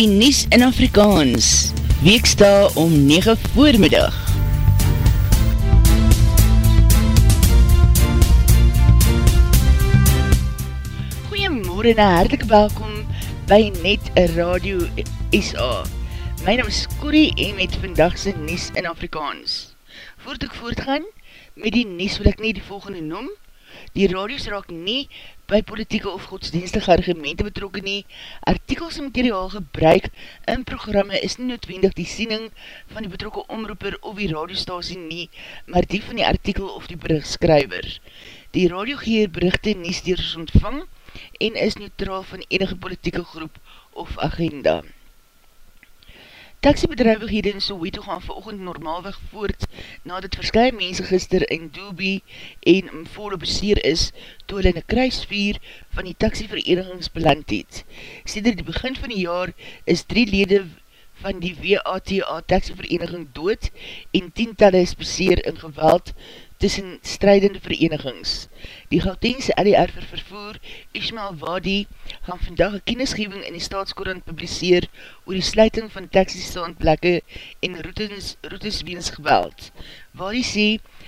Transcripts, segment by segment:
die Nies in Afrikaans, weeksta om 9 voormiddag. Goeiemorgen en hartelike welkom by Net Radio SA. My naam is Corrie en met vandagse Nies in Afrikaans. Voordat ek voortgaan, met die Nies wil ek nie die volgende noem. Die radios raak nie by politieke of godsdienstige argumente betrokken nie. Artikels en materiaal gebruik in programme is nie noodwendig die siening van die betrokke omroeper of die radiostasie nie, maar die van die artikel of die berichtskryver. Die radiogeer berichte nie steers ontvang en is neutraal van enige politieke groep of agenda. Taxibedrijvighede in Soweto gaan veroogend normaalweg voort nadat verskye mense gister in Doobie en Mvolo beseer is toe hulle in die kruisvier van die taxiverenigings beland het. Seder die begin van die jaar is drie lede van die WATA taxivereniging dood en tientalle is beseer in geweld tussen strijdende verenigings. Die Gautengse LDR vir vervoer, Ishmael Wadi, gaan vandag een kennisgeving in die staatskorant publiseer oor die sluiting van taxistaandplekke en routes, routes weens geweld. Wadi sê,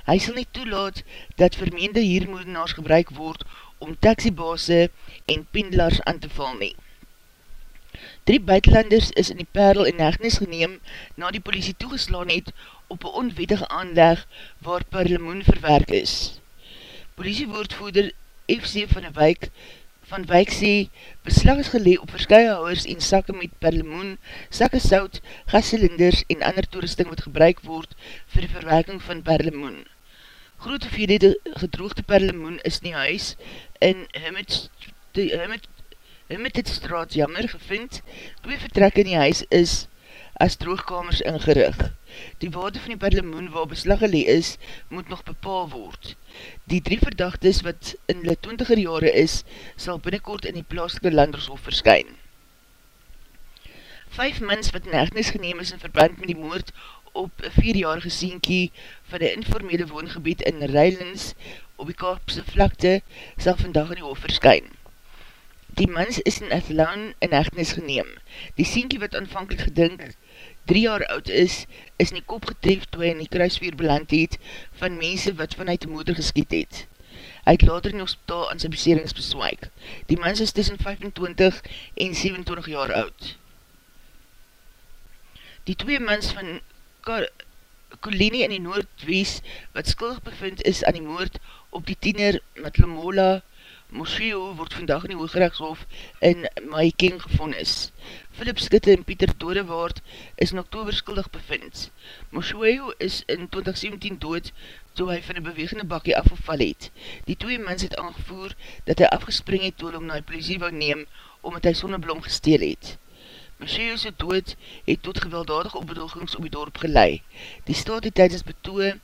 hy sal nie toelaat dat vermeende hiermoedenaars gebruik word om taxibase en pendelaars aan te val nie. Drie buitenlanders is in die perl in hegnis geneem na die politie toegeslaan het op een onwettige aanleg waar parlemoen verwerk is. Politiewoordvoerder FC van die wijk van wijk sê, beslag is gelee op verskye houwers en sakke met parlemoen, sakke sout, gascylinders en ander toerusting wat gebruik word vir die verwerking van parlemoen. Grote vierhede gedroogde parlemoen is nie huis in Hummetstraat jammer gevind, twee vertrek in die huis is as droogkamers ingerig. Die waarde van die parlemoen waar beslaggelee is, moet nog bepaal word. Die drie verdachtes wat in die twintiger jare is, sal binnenkort in die plaaslike landershof verskyn. Vijf mens wat in echtnis geneem is in verband met die moord op een vierjarige sienkie van die informele woongebied in Reilens op die Kaapse vlakte, sal vandag in die hof verskyn. Die mens is in Athlone in echtnis geneem. Die sienkie wat aanvankelijk gedink 3 jaar oud is, is in die kop getref toe hy in die kruisveer beland het van mense wat vanuit die moeder geskiet het. Hy het later in die hospitaal aan sy beserings beswaik. Die mens is tussen 25 en 27 jaar oud. Die twee mens van Kolini in die Noordwies wat skuldig bevind is aan die moord op die tiener Matlamola Mosheo word vandag in die Hoogrechtshof in Mahikeng gevond is. Philip Skitte en Pieter Dodewaard is in oktober skuldig bevind. Mosheo is in 2017 dood toe hy van die bewegende bakkie afgeval het. Die twee mens het aangevoer dat hy afgespring het toe om na die politie wou neem omdat hy sonneblom gesteel het. Mosheo se dood het tot gewelddadige opbedoelings op die dorp gelei. Die staat het tijdens betoe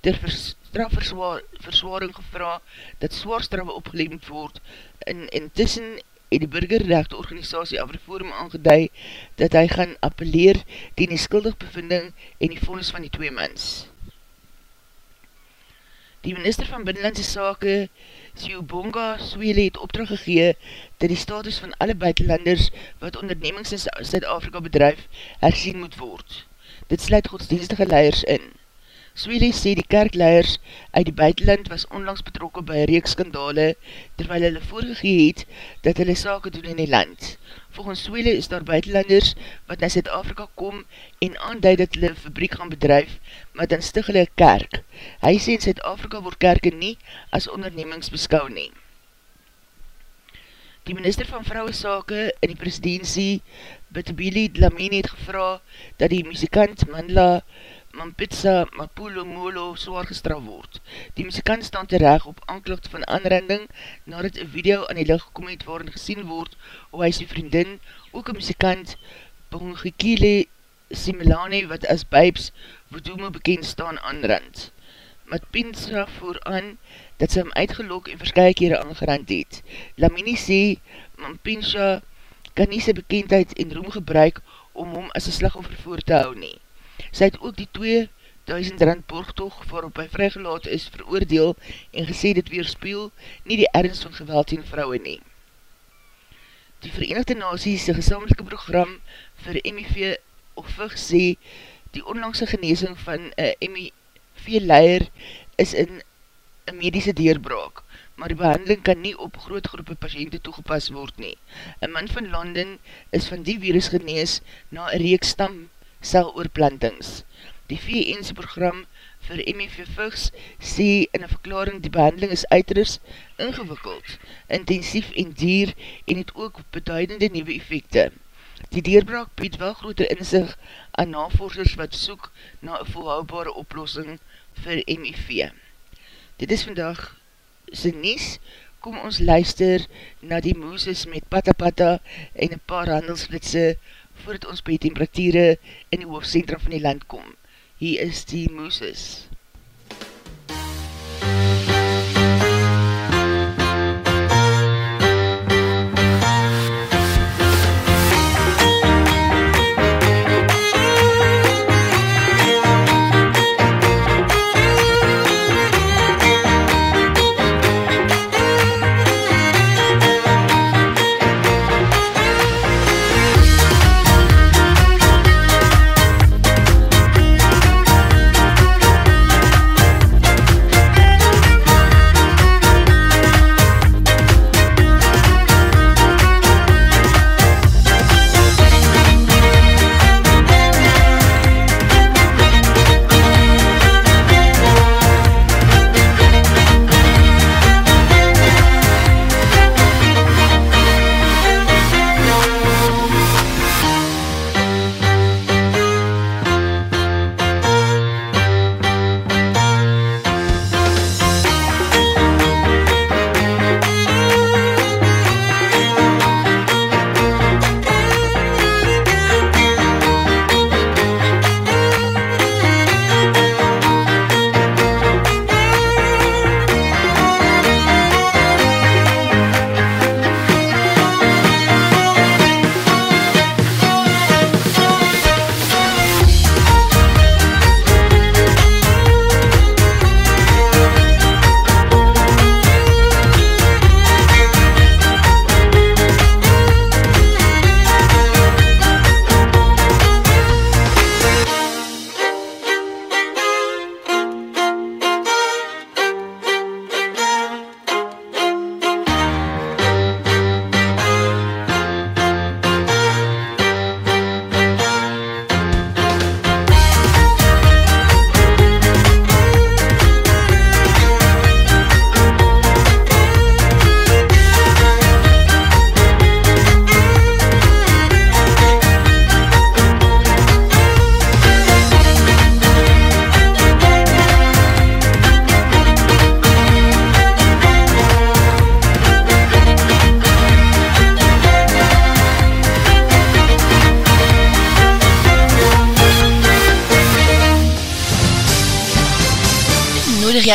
ter strafverswaring gevra dat zwaarstraffe opgelevend word en intussen het die burgerrechte organisatie Afreforum aangeduid dat hy gaan appeleer die die skuldig bevinding en die vonnis van die twee mens. Die minister van Binnenlandse Sake Siobonga Swele het opdracht gegee dat die status van alle buitenlanders wat ondernemings in Zuid-Afrika bedrijf herzien moet word. Dit sluit godsdienstige leiers in. Swele sê die kerkleiers uit die buitenland was onlangs betrokken by reeks skandale terwyl hulle voorgegee het dat hulle sake doen in die land. Volgens Swele is daar buitenlanders wat na Zuid-Afrika kom en aanduid dat hulle fabriek gaan bedrijf, maar dan stig hulle kerk. Hy sê in Zuid-Afrika word kerke nie as ondernemings beskou nie. Die minister van vrouwensake in die presidentie, Bitabili Dlamini het gevra dat die muzikant Mandela Mampitsa Mapulo Molo zwaar gestraf word. Die muzikant staan terecht op aanklacht van aanrending nadat een video aan die licht gekom het waarin gesien word hoe hy sy vriendin, ook een muzikant Pongekile Similane wat as Bibes Vodome bekend staan aanrend. Mampitsa voer aan dat sy hem uitgelok en verskye kere aangerand het. Lamini sê Mampitsa kan nie sy bekendheid en roem gebruik om hom as een slagoffer voor te hou nie. Sy het ook die 2000 rand borgtoog waarop hy vrygelaat is veroordeel en gesê dit weerspeel nie die ernst van geweld in vrouwe nie. Die Verenigde Naties, die gesamelike program vir MIV of VIG sê, die onlangse geneesing van MIV-leier is in een medische deurbraak, maar die behandeling kan nie op groot groepe patiënte toegepas word nie. Een man van Londen is van die virus genees na een reeks stamceloorplantings. Die VN's program vir MIV-VIGs sê in een verklaring die behandeling is uiters ingewikkeld, intensief en dier en het ook beduidende nieuwe effecte. Die deurbraak bied wel groter inzicht aan navorsers wat soek na een volhoudbare oplossing vir MIV. Dit is vandag sy nies, kom ons luister na die mooses met patapata en een paar handelsflitse voordat ons by temperatuur in die hoofdcentrum van die land kom. Hier is die Mooses.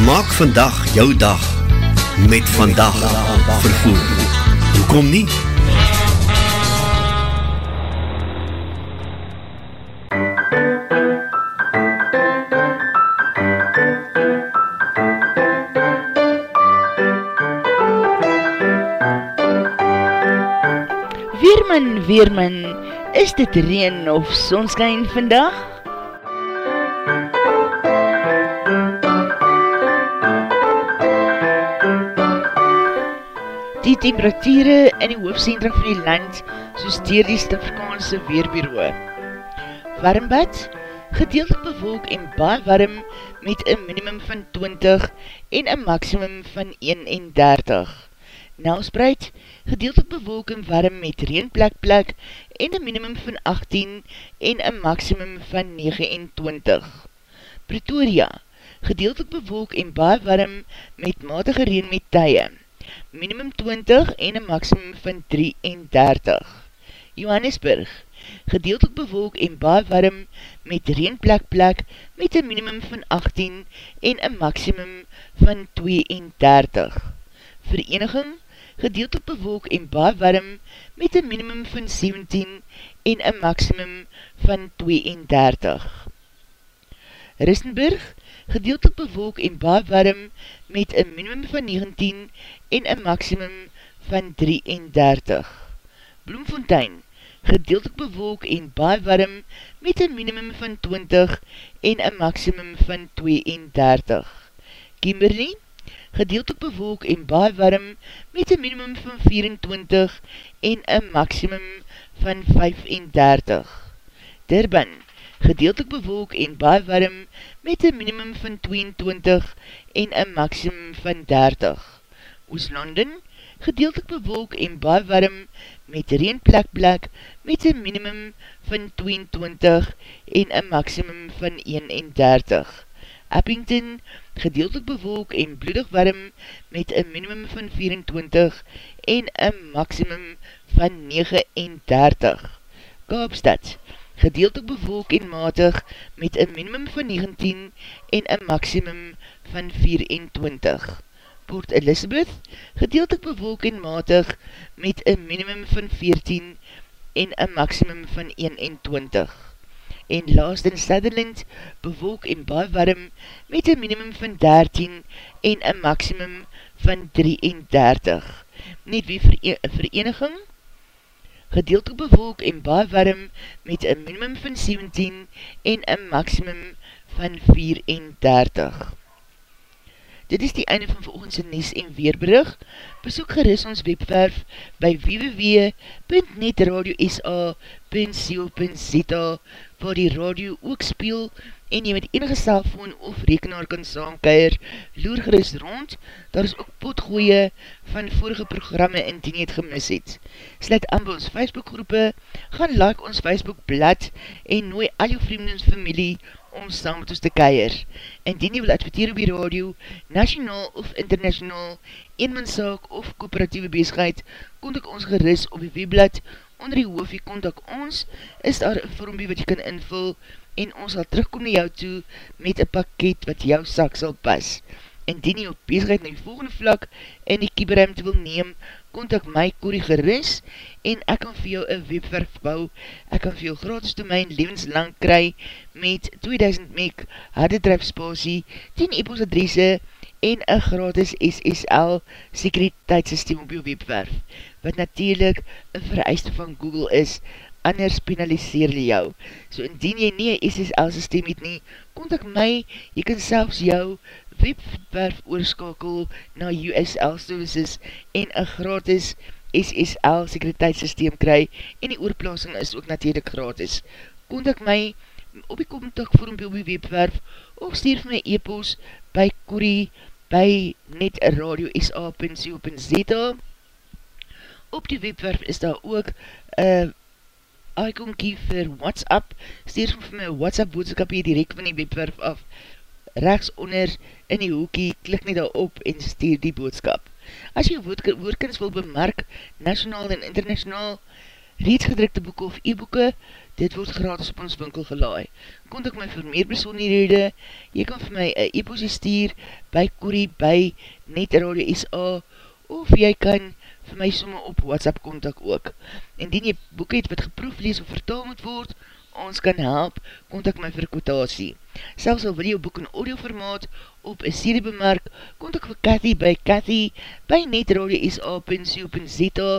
Maak vandag jou dag met vandag vervoer. Hoekom nie? Weerman, Weerman, is dit reen of sonskijn vandag? Die temperatuurde in die hoofdcentrum van die land soos dier die Stifrikaanse Weerbureau. Warmbad, gedeeltelik bewolk en baar warm met een minimum van 20 en een maximum van 31. Nelspreid, gedeeltelik bewolk en warm met reenplek plek en een minimum van 18 en een maximum van 29. Pretoria, gedeeltelik bewolk en baar warm met matige reen met tye minimum 20 en een maximum van 33. Johannesburg, gedeeltelik bewolk en baar warm met reenplek plek met een minimum van 18 en een maximum van 32. Vereniging, gedeeltelik bewolk en baar warm met een minimum van 17 en een maximum van 32. Rissenburg, gedeeltelik bewolk en baar warm met een minimum van 19 en een maximum van 33. Bloemfontein, gedeeltelik bewolk en baar warm met een minimum van 20 en een maximum van 32. Kimberley, gedeeltelik bewolk en baar warm met een minimum van 24 en een maximum van 35. Durban, gedeeltelik bewolk en baar warm met een minimum van 22 en een maximum van 30. Ooslanden, gedeeltelik bewolk en baar warm met reenplek plek met een minimum van 22 en een maximum van 31. Eppington, gedeeltelik bewolk en bloedig warm met een minimum van 24 en een maximum van 39. Kaapstad, gedeeltelik bewolk en matig met een minimum van 19 en een maximum van 24. Port Elizabeth, gedeeltelik bewolk en matig met een minimum van 14 en een maximum van 21. En laatst in Sutherland, bewolk en baar warm met een minimum van 13 en een maximum van 33. Net wie vereniging? Gedeeltelik bewolk en baar warm met een minimum van 17 en een maximum van 34. Dit is die einde van volgendse Nies en Weerbrug. Besoek geris ons webwerf by www.netradiosa.co.za waar die radio ook speel en jy met enige cellfoon of rekenaar kan saamkeier, loer geris rond, daar is ook potgooie van vorige programme indien jy het gemis het. Sluit aan by ons Facebookgroepe, gaan like ons Facebookblad en nooi al jou vrienden en familie om saam met ons te keier. Indien jy wil adverteer op die radio, nationaal of international, eenmanszaak of kooperatieve bezigheid, kontak ons geris op die webblad onder die hoofie kontak ons, is daar een vormpie wat jy kan invul en ons sal terugkom na jou toe met een pakket wat jou sak sal pas. Indien jy op bezigheid na die volgende vlak in die kieberruimte wil neem, kontak my Corrie Geris en ek kan vir jou een webwerf bou. Ek kan vir jou gratis domein levenslang kry met 2000 meg harde drive spasie, 10 e-post adresse en een gratis SSL sekuriteitssysteem op jou webwerf, wat natuurlijk een vereiste van Google is, anders penaliseer jy jou. So indien jy nie een SSL systeem het nie, kontak my, jy kan selfs jou webwerf oorskakel na USL services en een gratis SSL sekuriteitssysteem kry en die oorplasing is ook natuurlijk gratis. Kontak my op die kontak vorm op die webwerf of stuur my e-post by Corrie by netradio.sa.co.za Op die webwerf is daar ook een uh, iconkie vir WhatsApp. Stuur vir my WhatsApp boodskap hier direct van die webwerf af. Rechts onder in die hoekie, klik nie daar op en stuur die boodskap. As jy woordkens wil bemerk, nationaal en internationaal, reeds gedrukte boeken of e-boeken, dit word gratis op ons winkel gelaai. Kontak my vir meer besonderhede, jy kan vir my een e-postie stuur by Corrie by Net Radio SA of jy kan vir my somme op WhatsApp kontak ook. Indien jy boek het wat geproef lees of vertaal moet word, ons kan help, kontak my vir kwotasie. Selfs al wil jy boek in audioformaat op een serie bemerk, kontak vir Cathy by Cathy by Net Radio SA.co.za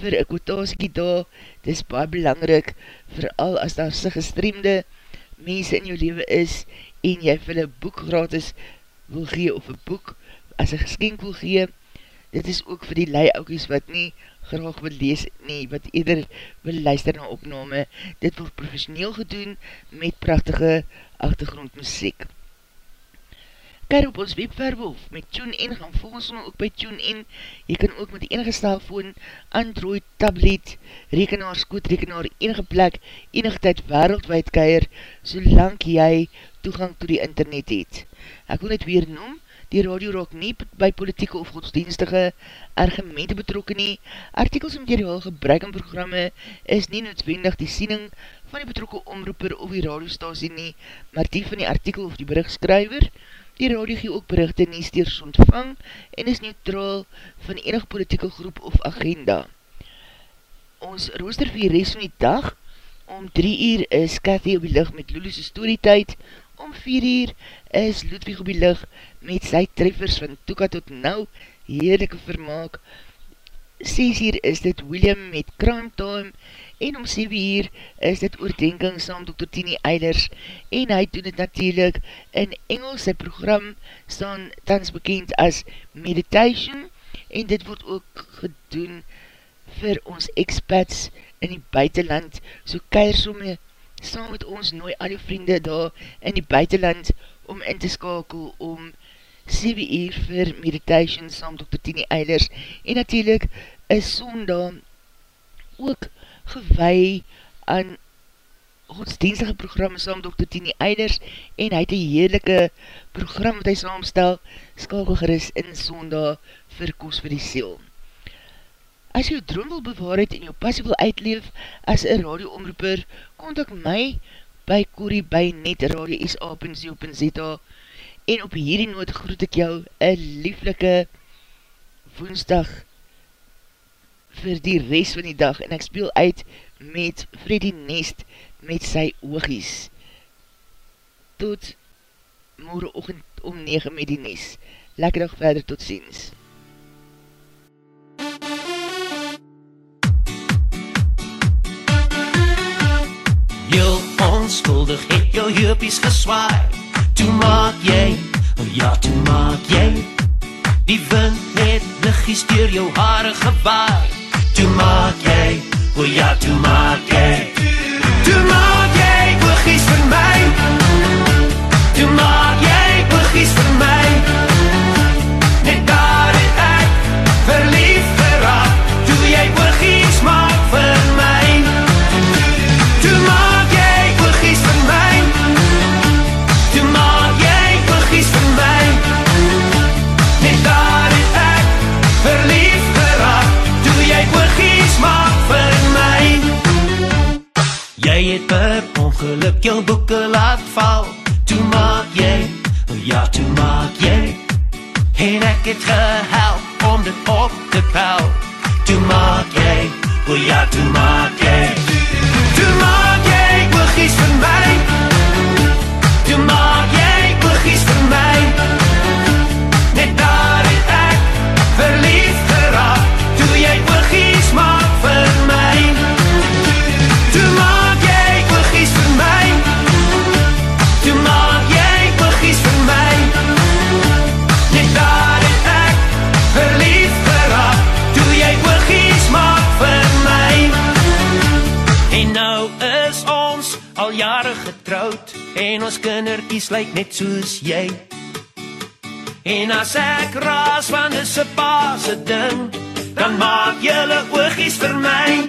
vir een kwotasiekie daar, dit is baie belangrik, vooral as daar sy gestreemde mense in jou leven is, en jy vir een boek gratis wil gee, of een boek as een geskenk wil gee, dit is ook vir die leiaukies wat nie graag wil lees nie, wat eerder wil luister na opname, dit word professioneel gedoen, met prachtige achtergrondmuziek. Kyk op ons webwerf of met TuneIn, gaan volg ons ook by TuneIn, jy kan ook met enige stelfoon, Android, tablet, rekenaar, skoot, rekenaar, enige plek, enige tyd wereldwijd keir, solang jy toegang to die internet het. Ek wil net weer noem, die radio raak nie by politieke of godsdienstige argumente betrokken nie, artikels en materiaal gebruik in programme is nie noodwendig die siening van die betrokke omroeper of die radiostasie nie, maar die van die artikel of die berichtskryver, Die radio gee ook berichte nie steers ontvang en is neutraal van enig politieke groep of agenda. Ons rooster vir die rest van die dag, om 3 uur is Cathy op die licht met Lulu's storytijd, om 4 uur is Ludwig op die licht met sy treffers van Toeka tot Nou, heerlijke vermaak. 6 uur is dit William met Crime Time, en om 7 uur is dit oordenking saam Dr. Tini Eilers en hy doen het natuurlijk in Engels, sy program staan tans bekend as Meditation en dit word ook gedoen vir ons expats in die buitenland, so keir somme saam met ons nooi al die vriende daar in die buitenland om in te skakel om 7 uur vir Meditation saam Dr. Tini Eilers en natuurlijk is sondag ook gewei aan godsdienstige programme saam Dr. Tini Eiders en hy het een heerlijke program wat hy saamstel, skakel geris in sonda vir koos vir die siel. As jou droom wil bewaarheid en jou passie wil uitleef as een radioomroeper, kontak my by Corrie by Net Radio SA.co.za en op hierdie noot groet ek jou een lieflike woensdag vir die rest van die dag en ek speel uit met Freddy Nest met sy oogies. Tot morgen ochend om 9 met die Nest. Lekker dag verder, tot ziens. Heel onskuldig het jou heupies geswaai Toe maak jy, oh ja toe maak jy. Die wind het lichies door jou haare gewaai. Toe maak jy, o oh ja, toe maak jy. Toe maak jy, oogies vir my mens lyk net soos jy. En as ek raas van dis 'n paase ding, dan maak julle oogies vir my.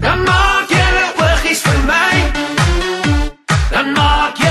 Dan maak julle oogies vir my. Dan maak